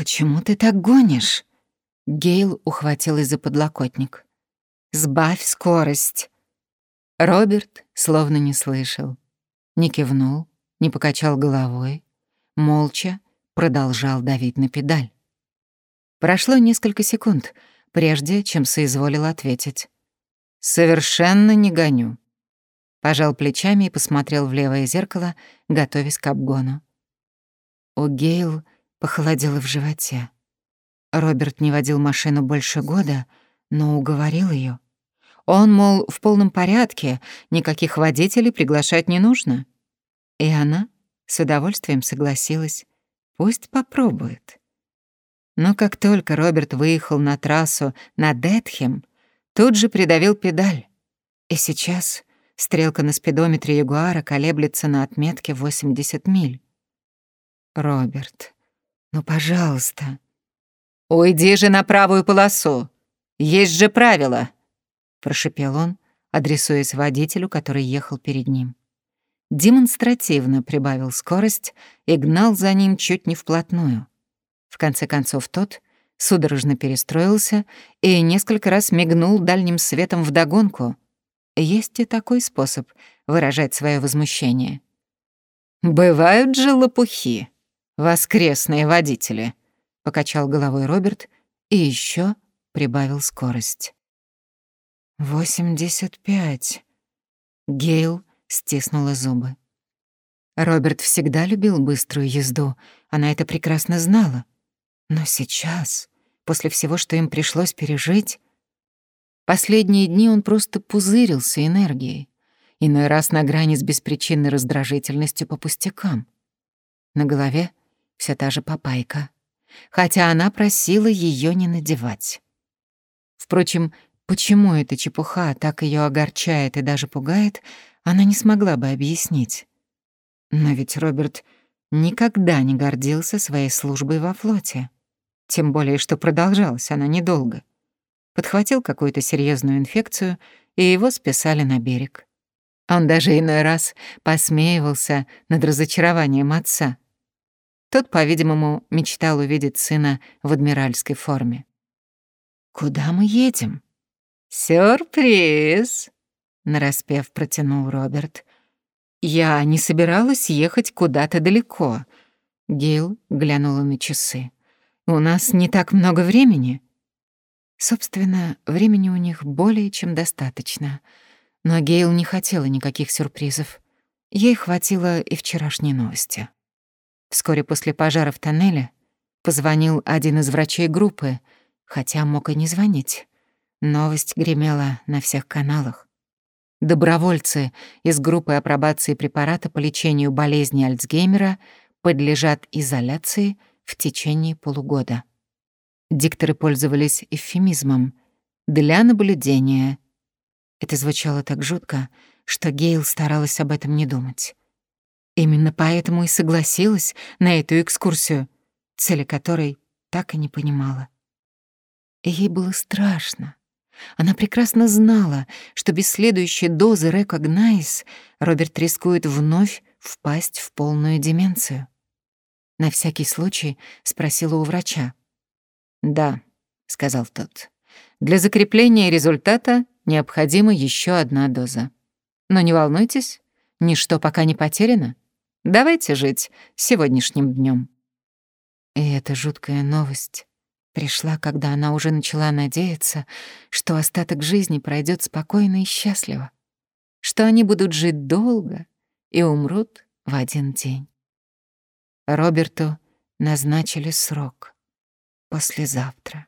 «Почему ты так гонишь?» Гейл ухватилась за подлокотник. «Сбавь скорость!» Роберт словно не слышал. Не кивнул, не покачал головой. Молча продолжал давить на педаль. Прошло несколько секунд, прежде чем соизволил ответить. «Совершенно не гоню». Пожал плечами и посмотрел в левое зеркало, готовясь к обгону. У Гейл похолодело в животе. Роберт не водил машину больше года, но уговорил ее. Он, мол, в полном порядке, никаких водителей приглашать не нужно. И она с удовольствием согласилась. Пусть попробует. Но как только Роберт выехал на трассу на Детхем, тут же придавил педаль. И сейчас стрелка на спидометре Ягуара колеблется на отметке 80 миль. «Роберт, ну, пожалуйста». «Уйди же на правую полосу! Есть же правила!» — прошипел он, адресуясь водителю, который ехал перед ним. Демонстративно прибавил скорость и гнал за ним чуть не вплотную. В конце концов тот судорожно перестроился и несколько раз мигнул дальним светом вдогонку. Есть и такой способ выражать свое возмущение. «Бывают же лопухи, воскресные водители», — покачал головой Роберт и еще прибавил скорость. «Восемьдесят пять». Гейл стиснула зубы. Роберт всегда любил быструю езду, она это прекрасно знала. Но сейчас, после всего, что им пришлось пережить, последние дни он просто пузырился энергией, иной раз на грани с беспричинной раздражительностью по пустякам. На голове вся та же папайка, хотя она просила ее не надевать. Впрочем, почему эта чепуха так ее огорчает и даже пугает, она не смогла бы объяснить. Но ведь Роберт никогда не гордился своей службой во флоте. Тем более, что продолжалась она недолго. Подхватил какую-то серьезную инфекцию, и его списали на берег. Он даже иной раз посмеивался над разочарованием отца. Тот, по-видимому, мечтал увидеть сына в адмиральской форме. «Куда мы едем?» «Сюрприз!» — нараспев протянул Роберт. «Я не собиралась ехать куда-то далеко». Гейл глянула на часы. У нас не так много времени. Собственно, времени у них более чем достаточно. Но Гейл не хотела никаких сюрпризов. Ей хватило и вчерашней новости. Вскоре после пожара в тоннеле позвонил один из врачей группы, хотя мог и не звонить. Новость гремела на всех каналах. Добровольцы из группы апробации препарата по лечению болезни Альцгеймера подлежат изоляции — в течение полугода. Дикторы пользовались эвфемизмом «для наблюдения». Это звучало так жутко, что Гейл старалась об этом не думать. Именно поэтому и согласилась на эту экскурсию, цели которой так и не понимала. Ей было страшно. Она прекрасно знала, что без следующей дозы Recognize Роберт рискует вновь впасть в полную деменцию. На всякий случай спросила у врача. «Да», — сказал тот. «Для закрепления результата необходима еще одна доза. Но не волнуйтесь, ничто пока не потеряно. Давайте жить сегодняшним днем. И эта жуткая новость пришла, когда она уже начала надеяться, что остаток жизни пройдет спокойно и счастливо, что они будут жить долго и умрут в один день. Роберту назначили срок. Послезавтра.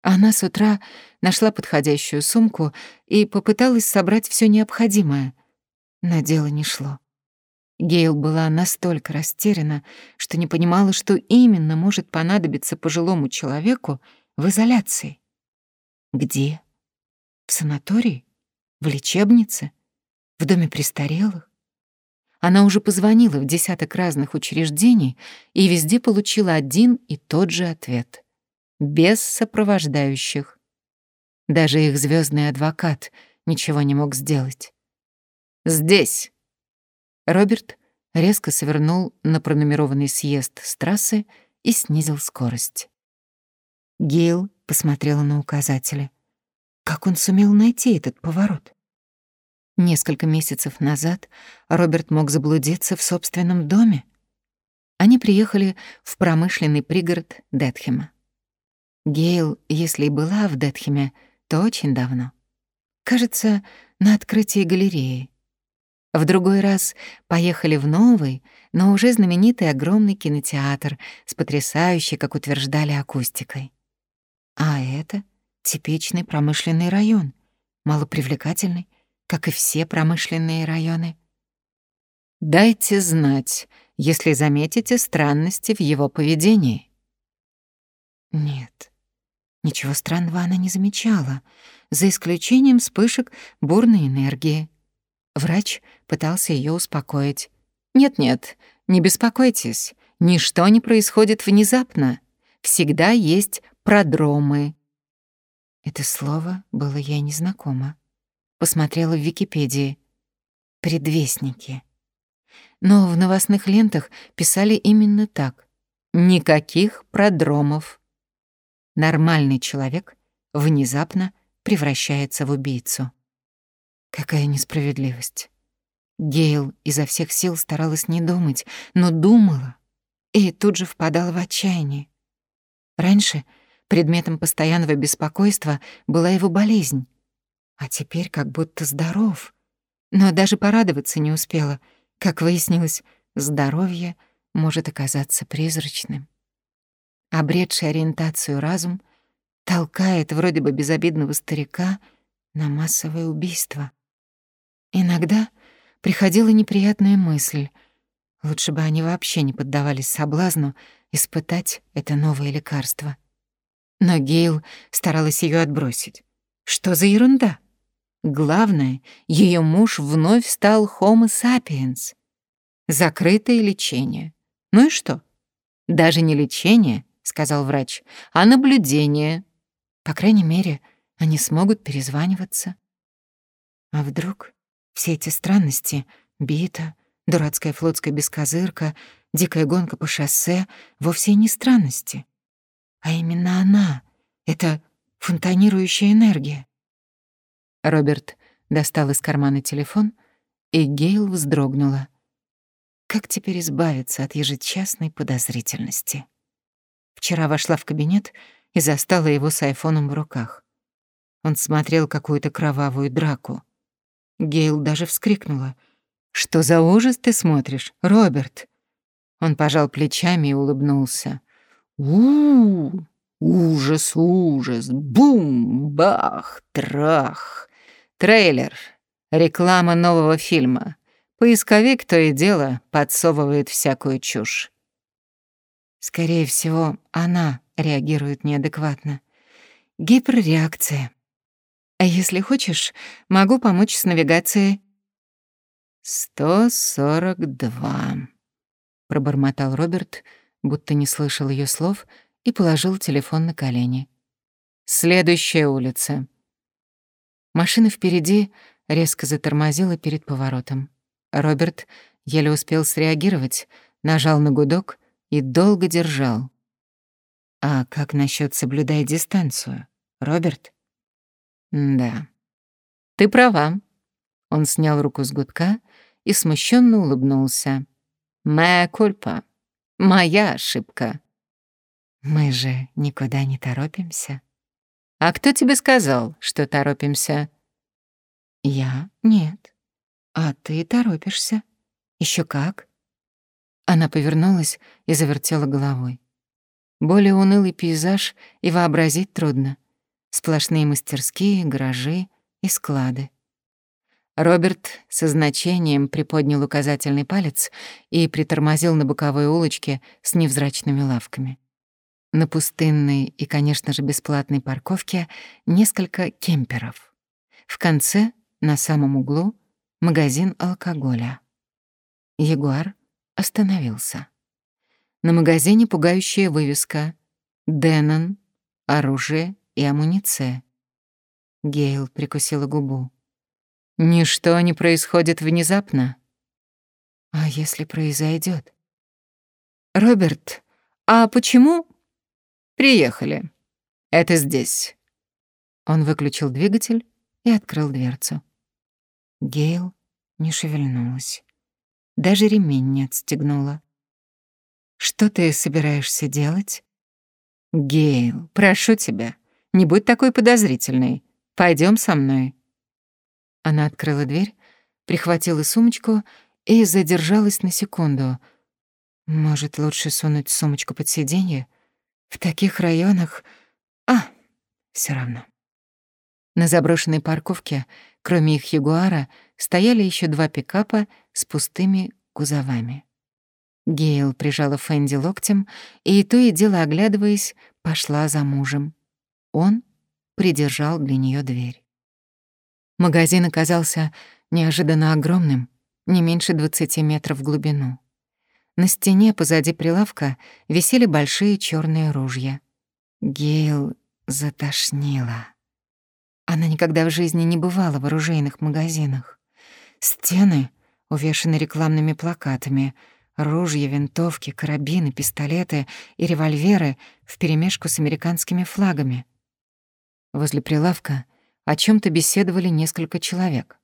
Она с утра нашла подходящую сумку и попыталась собрать все необходимое, но дело не шло. Гейл была настолько растеряна, что не понимала, что именно может понадобиться пожилому человеку в изоляции. Где? В санатории? В лечебнице? В доме престарелых? Она уже позвонила в десяток разных учреждений и везде получила один и тот же ответ. Без сопровождающих. Даже их звездный адвокат ничего не мог сделать. «Здесь!» Роберт резко свернул на пронумерованный съезд с трассы и снизил скорость. Гейл посмотрела на указатели. Как он сумел найти этот поворот? Несколько месяцев назад Роберт мог заблудиться в собственном доме. Они приехали в промышленный пригород Детхема. Гейл, если и была в Детхеме, то очень давно. Кажется, на открытии галереи. В другой раз поехали в новый, но уже знаменитый огромный кинотеатр с потрясающей, как утверждали, акустикой. А это типичный промышленный район, малопривлекательный, как и все промышленные районы. Дайте знать, если заметите странности в его поведении. Нет, ничего странного она не замечала, за исключением вспышек бурной энергии. Врач пытался ее успокоить. «Нет-нет, не беспокойтесь, ничто не происходит внезапно. Всегда есть продромы». Это слово было ей незнакомо. Посмотрела в Википедии. «Предвестники». Но в новостных лентах писали именно так. Никаких продромов. Нормальный человек внезапно превращается в убийцу. Какая несправедливость. Гейл изо всех сил старалась не думать, но думала и тут же впадала в отчаяние. Раньше предметом постоянного беспокойства была его болезнь, а теперь как будто здоров. Но даже порадоваться не успела. Как выяснилось, здоровье может оказаться призрачным. Обретший ориентацию разум толкает вроде бы безобидного старика на массовое убийство. Иногда приходила неприятная мысль. Лучше бы они вообще не поддавались соблазну испытать это новое лекарство. Но Гейл старалась ее отбросить. Что за ерунда? Главное, ее муж вновь стал Homo sapiens. Закрытое лечение. Ну и что? Даже не лечение, сказал врач, а наблюдение. По крайней мере, они смогут перезваниваться. А вдруг все эти странности — бита, дурацкая флотская бескозырка, дикая гонка по шоссе — вовсе не странности. А именно она — это фонтанирующая энергия. Роберт достал из кармана телефон, и Гейл вздрогнула. Как теперь избавиться от ежечасной подозрительности? Вчера вошла в кабинет и застала его с айфоном в руках. Он смотрел какую-то кровавую драку. Гейл даже вскрикнула. «Что за ужас ты смотришь, Роберт?» Он пожал плечами и улыбнулся. у, -у Ужас, ужас! Бум! Бах! Трах! Трейлер. Реклама нового фильма. Поисковик то и дело подсовывает всякую чушь. Скорее всего, она реагирует неадекватно. Гиперреакция. А если хочешь, могу помочь с навигацией. «Сто сорок два», — пробормотал Роберт, будто не слышал ее слов, и положил телефон на колени. «Следующая улица». Машина впереди резко затормозила перед поворотом. Роберт еле успел среагировать, нажал на гудок и долго держал. «А как насчет соблюдай дистанцию, Роберт?» Да. Ты права. Он снял руку с гудка и смущенно улыбнулся. Моя кульпа. Моя ошибка. Мы же никуда не торопимся. А кто тебе сказал, что торопимся? Я? Нет. А ты торопишься. Еще как? Она повернулась и завертела головой. Более унылый пейзаж и вообразить трудно — Сплошные мастерские, гаражи и склады. Роберт со значением приподнял указательный палец и притормозил на боковой улочке с невзрачными лавками. На пустынной и, конечно же, бесплатной парковке несколько кемперов. В конце, на самом углу, магазин алкоголя. Ягуар остановился. На магазине пугающая вывеска «Деннон. Оружие и амуниция. Гейл прикусила губу. Ничто не происходит внезапно. А если произойдет? Роберт, «А почему?» «Приехали. Это здесь». Он выключил двигатель и открыл дверцу. Гейл не шевельнулась. Даже ремень не отстегнула. «Что ты собираешься делать?» «Гейл, прошу тебя, не будь такой подозрительной. Пойдем со мной». Она открыла дверь, прихватила сумочку и задержалась на секунду. Может, лучше сунуть сумочку под сиденье? В таких районах... А, все равно. На заброшенной парковке, кроме их Ягуара, стояли еще два пикапа с пустыми кузовами. Гейл прижала Фэнди локтем и, то и дело оглядываясь, пошла за мужем. Он придержал для нее дверь. Магазин оказался неожиданно огромным, не меньше 20 метров в глубину. На стене позади прилавка висели большие черные ружья. Гейл затошнила. Она никогда в жизни не бывала в оружейных магазинах. Стены увешаны рекламными плакатами — Ружья, винтовки, карабины, пистолеты и револьверы вперемешку с американскими флагами. Возле прилавка о чем то беседовали несколько человек.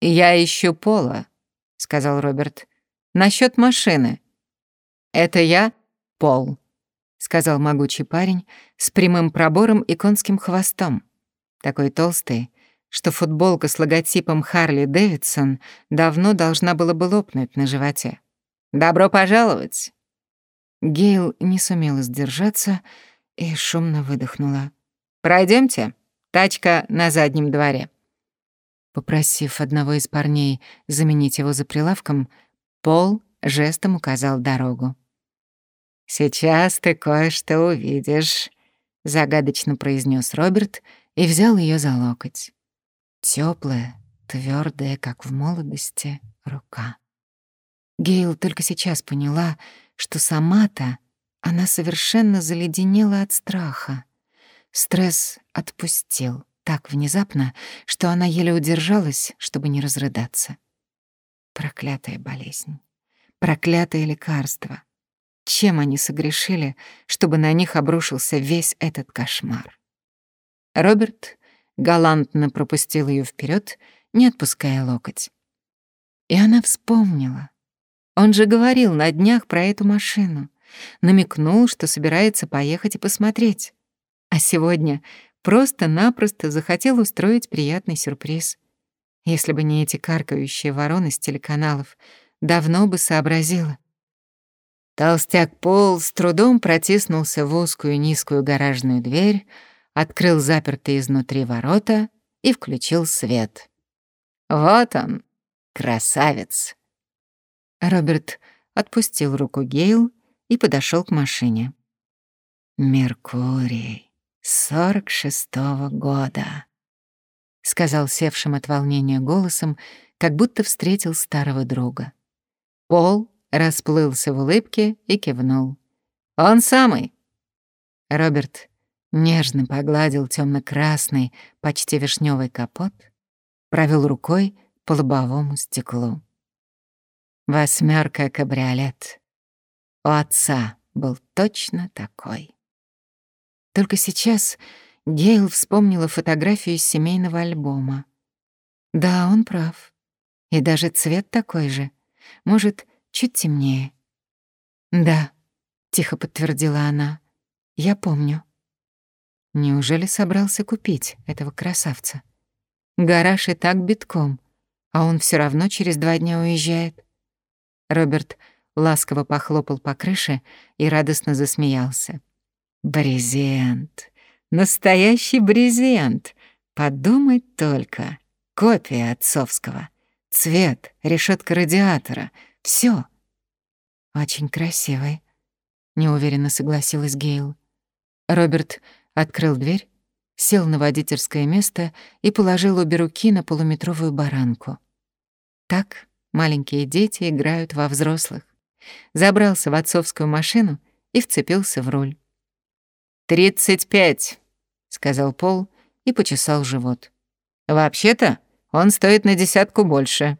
«Я ищу Пола», — сказал Роберт. Насчет машины». «Это я, Пол», — сказал могучий парень с прямым пробором и конским хвостом. Такой толстый, что футболка с логотипом Харли Дэвидсон давно должна была бы лопнуть на животе. «Добро пожаловать!» Гейл не сумела сдержаться и шумно выдохнула. Пройдемте, тачка на заднем дворе». Попросив одного из парней заменить его за прилавком, Пол жестом указал дорогу. «Сейчас ты кое-что увидишь», — загадочно произнес Роберт и взял ее за локоть. Теплая, твердая, как в молодости, рука. Гейл только сейчас поняла, что сама-то она совершенно заледенела от страха. Стресс отпустил так внезапно, что она еле удержалась, чтобы не разрыдаться. Проклятая болезнь. Проклятое лекарство. Чем они согрешили, чтобы на них обрушился весь этот кошмар? Роберт галантно пропустил ее вперед, не отпуская локоть. И она вспомнила — он же говорил на днях про эту машину. Намекнул, что собирается поехать и посмотреть. А сегодня просто-напросто захотел устроить приятный сюрприз. Если бы не эти каркающие вороны с телеканалов, давно бы сообразила. Толстяк Пол с трудом протиснулся в узкую низкую гаражную дверь, открыл запертые изнутри ворота и включил свет. Вот он, красавец. Роберт отпустил руку Гейл и подошел к машине. «Меркурий, сорок шестого года», — сказал севшим от волнения голосом, как будто встретил старого друга. Пол расплылся в улыбке и кивнул. «Он самый!» Роберт нежно погладил темно красный почти вишневый капот, провел рукой по лобовому стеклу. Восьмерка кабриолет. У отца был точно такой. Только сейчас Гейл вспомнила фотографию из семейного альбома. Да, он прав. И даже цвет такой же. Может, чуть темнее. Да, тихо подтвердила она. Я помню. Неужели собрался купить этого красавца? Гараж и так битком, а он все равно через два дня уезжает. Роберт ласково похлопал по крыше и радостно засмеялся. «Брезент! Настоящий брезент! Подумать только! Копия отцовского! Цвет, решетка радиатора — все. «Очень красивый», — неуверенно согласилась Гейл. Роберт открыл дверь, сел на водительское место и положил обе руки на полуметровую баранку. Так Маленькие дети играют во взрослых. Забрался в отцовскую машину и вцепился в руль. «Тридцать пять», — сказал Пол и почесал живот. «Вообще-то он стоит на десятку больше».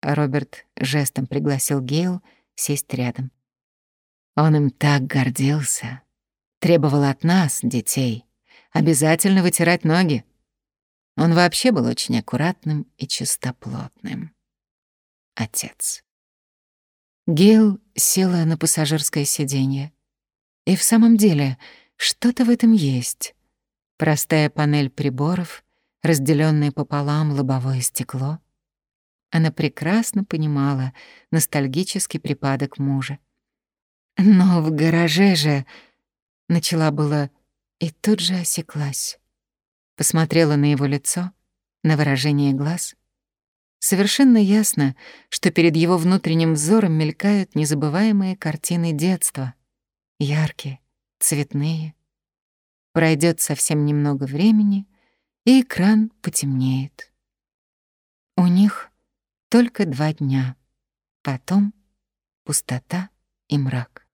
Роберт жестом пригласил Гейл сесть рядом. Он им так гордился. Требовал от нас, детей, обязательно вытирать ноги. Он вообще был очень аккуратным и чистоплотным. Отец. Гейл села на пассажирское сиденье. И в самом деле, что-то в этом есть. Простая панель приборов, разделённое пополам лобовое стекло. Она прекрасно понимала ностальгический припадок мужа. Но в гараже же начала было и тут же осеклась. Посмотрела на его лицо, на выражение глаз. Совершенно ясно, что перед его внутренним взором мелькают незабываемые картины детства. Яркие, цветные. Пройдет совсем немного времени, и экран потемнеет. У них только два дня. Потом пустота и мрак.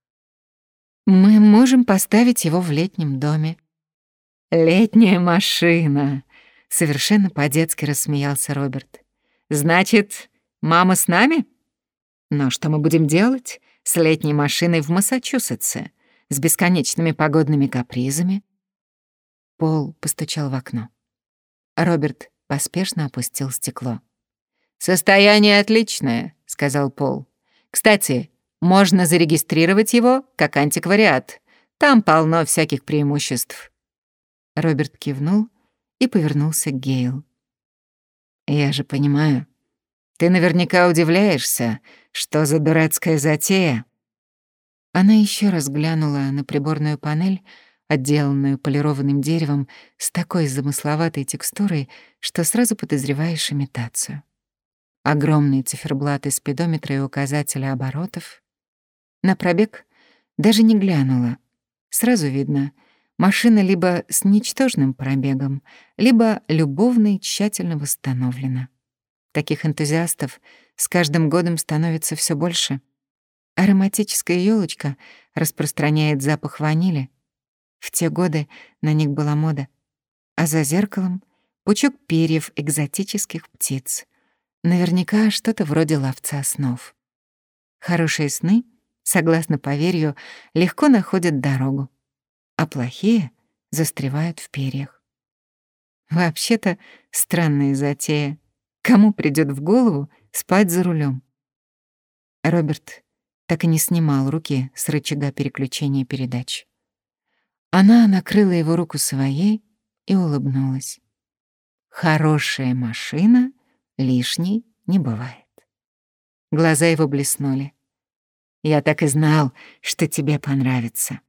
Мы можем поставить его в летнем доме. Летняя машина, совершенно по-детски рассмеялся Роберт. Значит, мама с нами? Но что мы будем делать с летней машиной в Массачусетсе, с бесконечными погодными капризами? Пол постучал в окно. Роберт поспешно опустил стекло. «Состояние отличное», — сказал Пол. «Кстати, можно зарегистрировать его как антиквариат. Там полно всяких преимуществ». Роберт кивнул и повернулся к Гейл. «Я же понимаю. Ты наверняка удивляешься, что за дурацкая затея». Она еще раз глянула на приборную панель, отделанную полированным деревом с такой замысловатой текстурой, что сразу подозреваешь имитацию огромные циферблаты спидометра и указателя оборотов. На пробег даже не глянула. Сразу видно, машина либо с ничтожным пробегом, либо любовно и тщательно восстановлена. Таких энтузиастов с каждым годом становится все больше. Ароматическая елочка распространяет запах ванили. В те годы на них была мода. А за зеркалом — пучок перьев экзотических птиц. Наверняка что-то вроде ловца снов. Хорошие сны, согласно поверью, легко находят дорогу, а плохие застревают в перьях. Вообще-то странная затея. Кому придёт в голову спать за рулем? Роберт так и не снимал руки с рычага переключения передач. Она накрыла его руку своей и улыбнулась. «Хорошая машина лишней не бывает. Глаза его блеснули. «Я так и знал, что тебе понравится».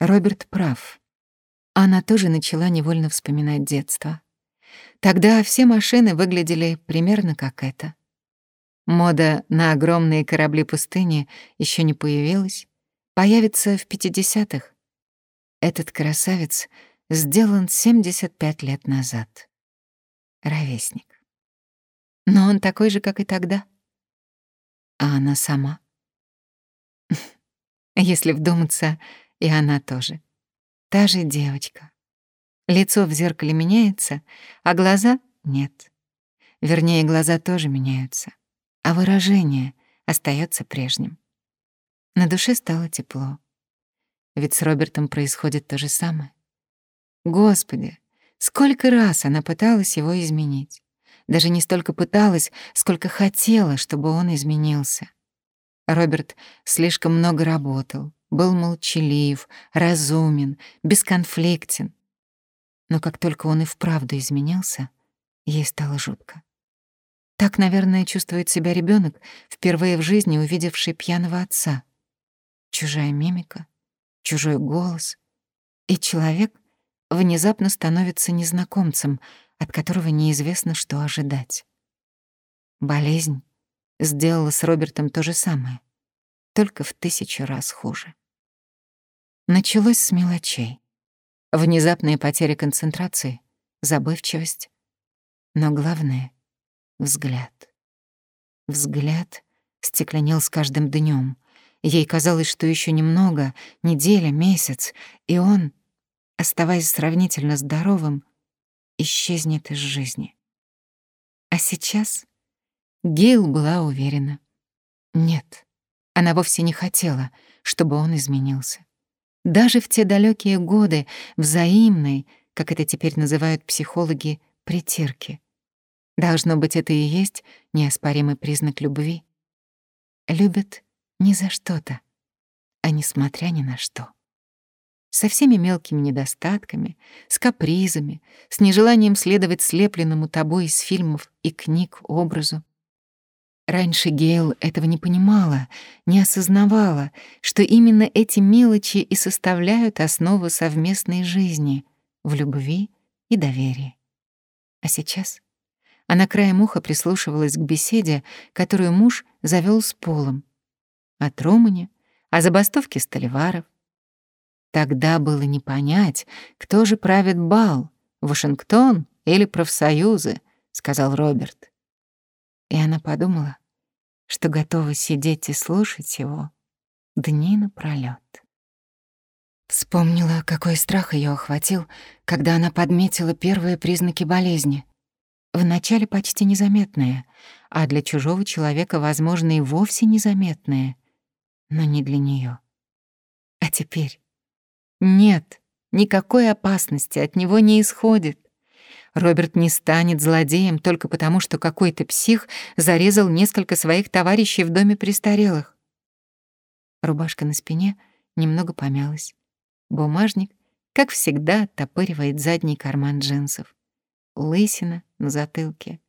Роберт прав. Она тоже начала невольно вспоминать детство. Тогда все машины выглядели примерно как это. Мода на огромные корабли пустыни еще не появилась, появится в 50-х. Этот красавец сделан 75 лет назад. Ровесник. Но он такой же, как и тогда. А она сама. Если вдуматься, и она тоже. Та же девочка. Лицо в зеркале меняется, а глаза — нет. Вернее, глаза тоже меняются, а выражение остается прежним. На душе стало тепло. Ведь с Робертом происходит то же самое. Господи, сколько раз она пыталась его изменить даже не столько пыталась, сколько хотела, чтобы он изменился. Роберт слишком много работал, был молчалив, разумен, бесконфликтен. Но как только он и вправду изменился, ей стало жутко. Так, наверное, чувствует себя ребенок, впервые в жизни увидевший пьяного отца. Чужая мимика, чужой голос, и человек внезапно становится незнакомцем — от которого неизвестно, что ожидать. Болезнь сделала с Робертом то же самое, только в тысячу раз хуже. Началось с мелочей. Внезапная потеря концентрации, забывчивость. Но главное — взгляд. Взгляд стекленел с каждым днем. Ей казалось, что еще немного, неделя, месяц, и он, оставаясь сравнительно здоровым, исчезнет из жизни. А сейчас Гейл была уверена. Нет, Она вовсе не хотела, чтобы он изменился. Даже в те далекие годы взаимной, как это теперь называют психологи, притирки. Должно быть, это и есть неоспоримый признак любви. Любят не за что-то, а несмотря ни на что. Со всеми мелкими недостатками, с капризами, с нежеланием следовать слепленному тобой из фильмов и книг образу. Раньше Гейл этого не понимала, не осознавала, что именно эти мелочи и составляют основу совместной жизни в любви и доверии. А сейчас она краем уха прислушивалась к беседе, которую муж завел с Полом. О Тромане, о забастовке Столиваров. Тогда было не понять, кто же правит бал, Вашингтон или профсоюзы, сказал Роберт. И она подумала, что готова сидеть и слушать его дни напролёт. Вспомнила, какой страх ее охватил, когда она подметила первые признаки болезни. Вначале почти незаметные, а для чужого человека, возможно, и вовсе незаметные, но не для нее. А теперь нет, никакой опасности от него не исходит. Роберт не станет злодеем только потому, что какой-то псих зарезал несколько своих товарищей в доме престарелых. Рубашка на спине немного помялась. Бумажник, как всегда, оттопыривает задний карман джинсов. Лысина на затылке,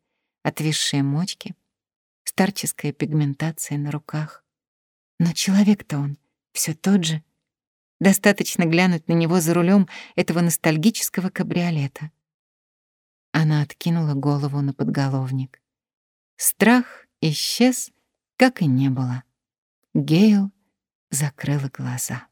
отвисшие мочки, старческая пигментация на руках. Но человек-то он все тот же. Достаточно глянуть на него за рулем этого ностальгического кабриолета. Она откинула голову на подголовник. Страх исчез, как и не было. Гейл закрыла глаза.